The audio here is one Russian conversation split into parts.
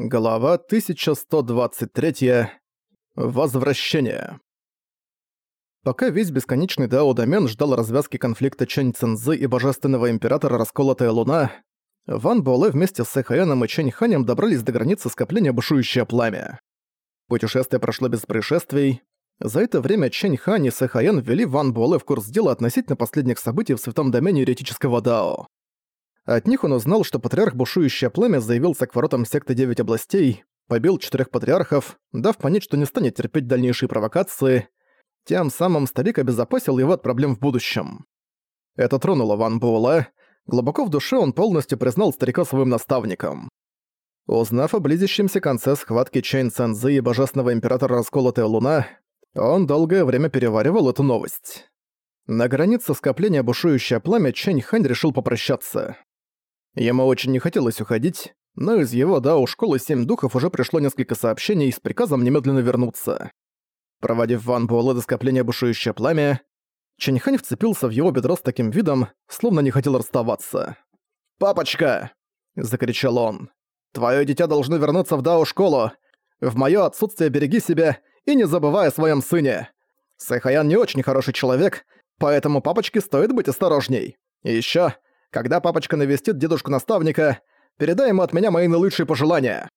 Глава 1123. Возвращение. Пока весь бесконечный Дао-домен ждал развязки конфликта Чэнь Цинзы и Божественного Императора Расколотая Луна, Ван Буэлэ вместе с Сэхаэном и Чэнь Ханем добрались до границы скопления Бушующее Пламя. Путешествие прошло без происшествий. За это время Чэнь Хань и Сэхаэн ввели Ван Буэлэ в курс дела относительно последних событий в Святом Домене Еретического Дао. От них он узнал, что патриарх Бушующее Пламя заявился к воротам секты Девять Областей, побил четырех патриархов, дав понять, что не станет терпеть дальнейшие провокации. Тем самым старик обезопасил его от проблем в будущем. Это тронуло Ван Буэлла. Глубоко в душе он полностью признал старика своим наставником. Узнав о близящемся конце схватки Чейн Цэнзы и Божественного Императора Расколотая Луна, он долгое время переваривал эту новость. На границе скопления бушующее пламя Чэнь Хань решил попрощаться. Ему очень не хотелось уходить, но из его дао школы Семь Духов уже пришло несколько сообщений с приказом немедленно вернуться. Проводив Ван Буэлэ до скопления бушующее пламя, Чэньхань вцепился в его бедро с таким видом, словно не хотел расставаться. «Папочка!» — закричал он. «Твоё дитя должно вернуться в Дао-школу! В моё отсутствие береги себя и не забывай о своем сыне! Сэхаян не очень хороший человек, поэтому папочке стоит быть осторожней. И ещё, когда папочка навестит дедушку-наставника, передай ему от меня мои наилучшие пожелания.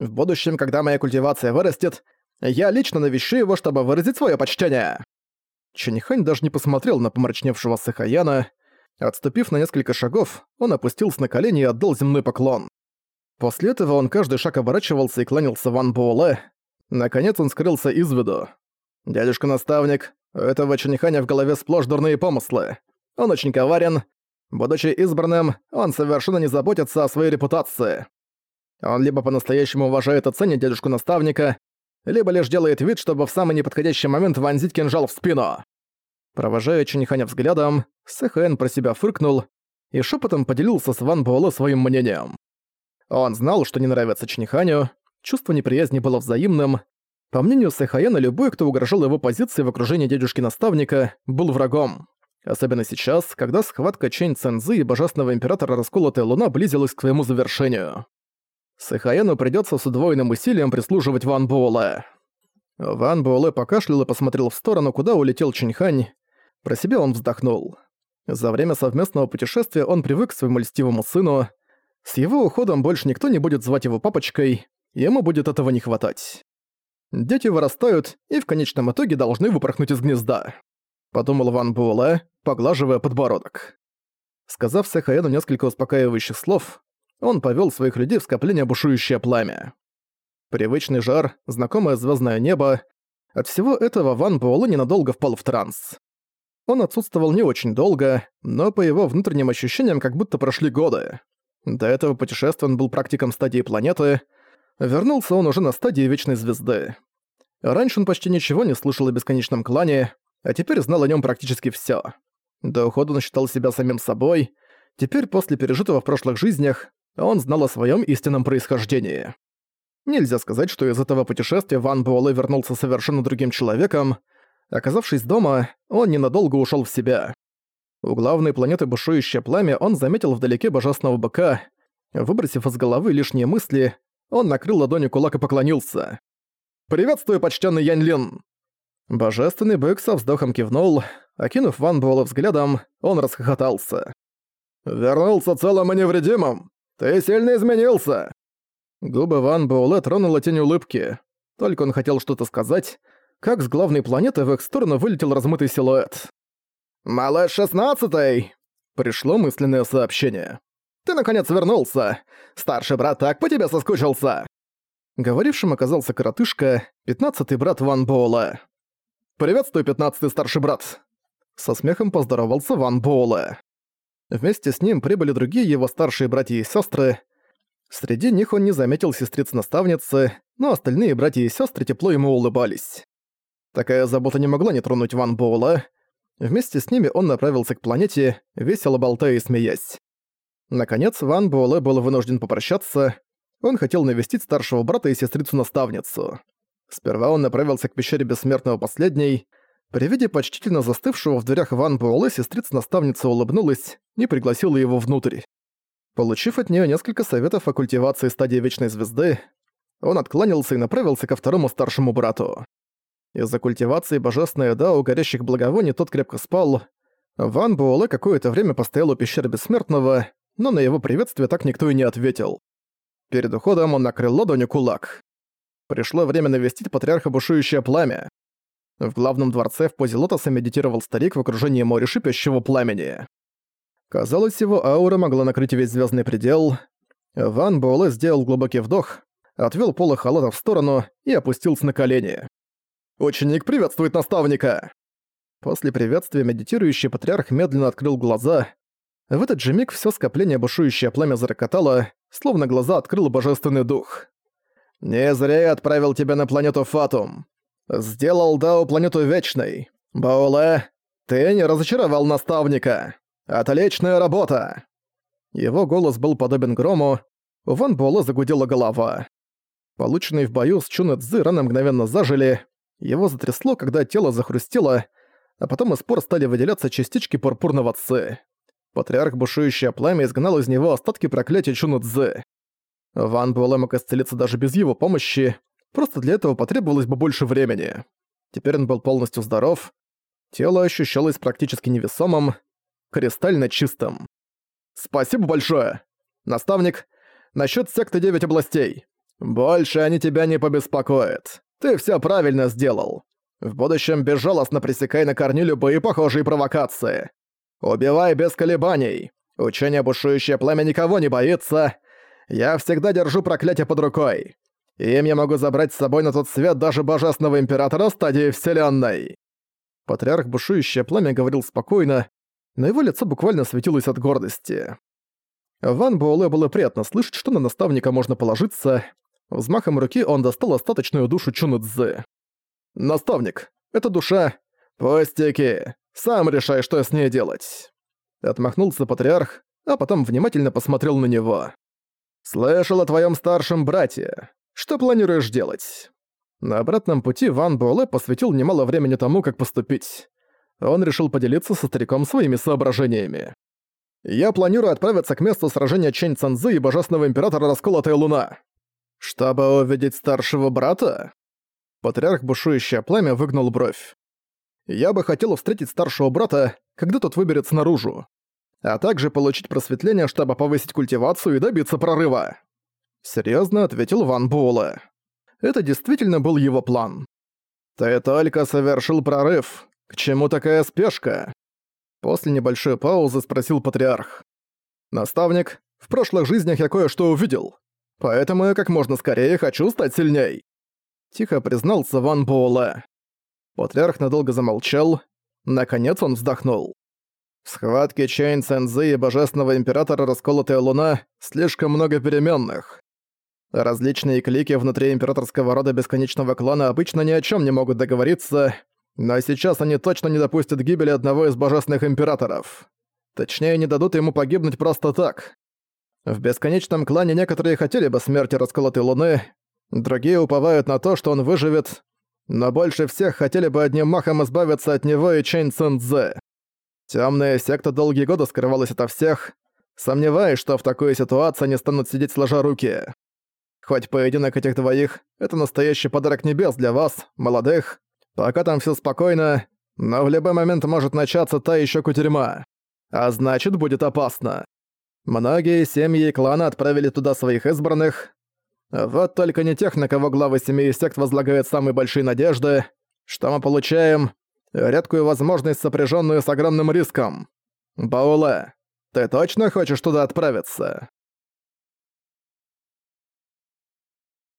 В будущем, когда моя культивация вырастет, я лично навещу его, чтобы выразить свое почтение». Чэньхань даже не посмотрел на помрачневшего Сахаяна. Отступив на несколько шагов, он опустился на колени и отдал земной поклон. После этого он каждый шаг оборачивался и кланялся Ван Буэлэ. Наконец он скрылся из виду. «Дядюшка-наставник, у этого Чэньханя в голове сплошь дурные помыслы. Он очень коварен, Будучи избранным, он совершенно не заботится о своей репутации. Он либо по-настоящему уважает и ценит дедушку-наставника, либо лишь делает вид, чтобы в самый неподходящий момент вонзить кинжал в спину. Провожая Чиниханя взглядом, Сэхэн про себя фыркнул и шепотом поделился с Ван Буэлэ своим мнением. Он знал, что не нравится Чиниханю, чувство неприязни было взаимным. По мнению Сэхаяна, любой, кто угрожал его позиции в окружении дедушки-наставника, был врагом. Особенно сейчас, когда схватка Чэнь Цэнзы и Божественного Императора Расколотая Луна близилась к своему завершению. Сэхаяну придётся с удвоенным усилием прислуживать Ван Буэлэ. Ван Буэлэ покашлял и посмотрел в сторону, куда улетел Чиньхань. Про себя он вздохнул. За время совместного путешествия он привык к своему льстивому сыну. С его уходом больше никто не будет звать его папочкой, ему будет этого не хватать. Дети вырастают и в конечном итоге должны выпорхнуть из гнезда. Подумал Ван Буэлэ, поглаживая подбородок. Сказав Сэхаэну несколько успокаивающих слов, он повёл своих людей в скопление бушующее пламя. Привычный жар, знакомое звездное небо — от всего этого Ван Буэлэ ненадолго впал в транс. Он отсутствовал не очень долго, но по его внутренним ощущениям как будто прошли годы. До этого путешествия он был практиком стадии планеты, вернулся он уже на стадии Вечной Звезды. Раньше он почти ничего не слышал о Бесконечном Клане, а теперь знал о нем практически все. До ухода он считал себя самим собой. Теперь, после пережитого в прошлых жизнях, он знал о своем истинном происхождении. Нельзя сказать, что из этого путешествия Ван Буэлэ вернулся совершенно другим человеком. Оказавшись дома, он ненадолго ушел в себя. У главной планеты бушующее пламя он заметил вдалеке божественного быка. Выбросив из головы лишние мысли, он накрыл ладонью кулак и поклонился. «Приветствую, почтенный Янь Лин!» Божественный бык со вздохом кивнул, окинув Ван Буэлла взглядом, он расхохотался. «Вернулся целым и невредимым! Ты сильно изменился!» Губы Ван Буэлэ тронула тень улыбки. Только он хотел что-то сказать, как с главной планеты в их сторону вылетел размытый силуэт. «Малыш шестнадцатый!» Пришло мысленное сообщение. «Ты наконец вернулся! Старший брат так по тебе соскучился!» Говорившим оказался коротышка, пятнадцатый брат Ван Буэлэ. «Приветствую, пятнадцатый старший брат!» Со смехом поздоровался Ван Боуле. Вместе с ним прибыли другие его старшие братья и сестры. Среди них он не заметил сестриц-наставницы, но остальные братья и сестры тепло ему улыбались. Такая забота не могла не тронуть Ван Боула. Вместе с ними он направился к планете, весело болтая и смеясь. Наконец, Ван Буэлэ был вынужден попрощаться. Он хотел навестить старшего брата и сестрицу-наставницу. Сперва он направился к пещере Бессмертного Последней. При виде почтительно застывшего в дверях Ван Буэлэ сестрица-наставница улыбнулась и пригласила его внутрь. Получив от нее несколько советов о культивации стадии Вечной Звезды, он откланялся и направился ко второму старшему брату. Из-за культивации божественной да у горящих благовоний тот крепко спал. Ван Буэлэ какое-то время постоял у пещеры Бессмертного, но на его приветствие так никто и не ответил. Перед уходом он накрыл ладонью кулак. Пришло время навестить патриарха бушующее пламя. В главном дворце в позе лотоса медитировал старик в окружении моря шипящего пламени. Казалось, его аура могла накрыть весь звездный предел. Ван Буэлэ сделал глубокий вдох, отвел полы халата в сторону и опустился на колени. «Ученик приветствует наставника!» После приветствия медитирующий патриарх медленно открыл глаза. В этот же миг все скопление бушующее пламя зарокотало, словно глаза открыл божественный дух. «Не зря я отправил тебя на планету Фатум. Сделал Дао планету Вечной. Баоле, ты не разочаровал наставника. Отличная работа!» Его голос был подобен грому. У Ван Буэлэ загудела голова. Полученные в бою с Чуна Цзы раны мгновенно зажили. Его затрясло, когда тело захрустело, а потом из пор стали выделяться частички пурпурного Цзы. Патриарх бушующее пламя изгнал из него остатки проклятия Чуна Цзы. Ван Буэлэ мог исцелиться даже без его помощи, Просто для этого потребовалось бы больше времени. Теперь он был полностью здоров. Тело ощущалось практически невесомым, кристально чистым. «Спасибо большое! Наставник, насчет секты Девять областей. Больше они тебя не побеспокоят. Ты все правильно сделал. В будущем безжалостно пресекай на корню любые похожие провокации. Убивай без колебаний. Учение бушующее пламя никого не боится. Я всегда держу проклятие под рукой. Им я могу забрать с собой на тот свет даже божественного императора стадии Вселенной. Патриарх Бушующее Пламя говорил спокойно, но его лицо буквально светилось от гордости. Ван Буэлэ было приятно слышать, что на наставника можно положиться. Взмахом руки он достал остаточную душу Чуны Цзы. «Наставник, это душа...» «Пустяки, сам решай, что с ней делать». Отмахнулся патриарх, а потом внимательно посмотрел на него. «Слышал о твоем старшем брате. Что планируешь делать?» На обратном пути Ван Буэлэ посвятил немало времени тому, как поступить. Он решил поделиться со стариком своими соображениями. «Я планирую отправиться к месту сражения Чэнь Цанзы и Божественного Императора Расколотая Луна. Чтобы увидеть старшего брата?» Патриарх Бушующее Пламя выгнал бровь. «Я бы хотел встретить старшего брата, когда тот выберется наружу, а также получить просветление, чтобы повысить культивацию и добиться прорыва. Серьезно ответил Ван Буэлэ. Это действительно был его план. «Ты только совершил прорыв. К чему такая спешка?» После небольшой паузы спросил патриарх. «Наставник, в прошлых жизнях я кое-что увидел. Поэтому я как можно скорее хочу стать сильней». Тихо признался Ван Буэлэ. Патриарх надолго замолчал. Наконец он вздохнул. В схватке Чейн Цэнзы и Божественного Императора Расколотая Луна слишком много переменных. Различные клики внутри императорского рода бесконечного клана обычно ни о чем не могут договориться, но сейчас они точно не допустят гибели одного из божественных императоров. Точнее, не дадут ему погибнуть просто так. В бесконечном клане некоторые хотели бы смерти расколотой луны, другие уповают на то, что он выживет, но больше всех хотели бы одним махом избавиться от него и Чэнь Цинцзэ. Тёмная секта долгие годы скрывалась ото всех, сомневаясь, что в такой ситуации они станут сидеть сложа руки. Хоть поединок этих двоих — это настоящий подарок небес для вас, молодых. Пока там все спокойно, но в любой момент может начаться та еще кутерьма. А значит, будет опасно. Многие семьи и кланы отправили туда своих избранных. Вот только не тех, на кого главы семей и сект возлагают самые большие надежды. Что мы получаем? Редкую возможность, сопряженную с огромным риском. Бауле, ты точно хочешь туда отправиться?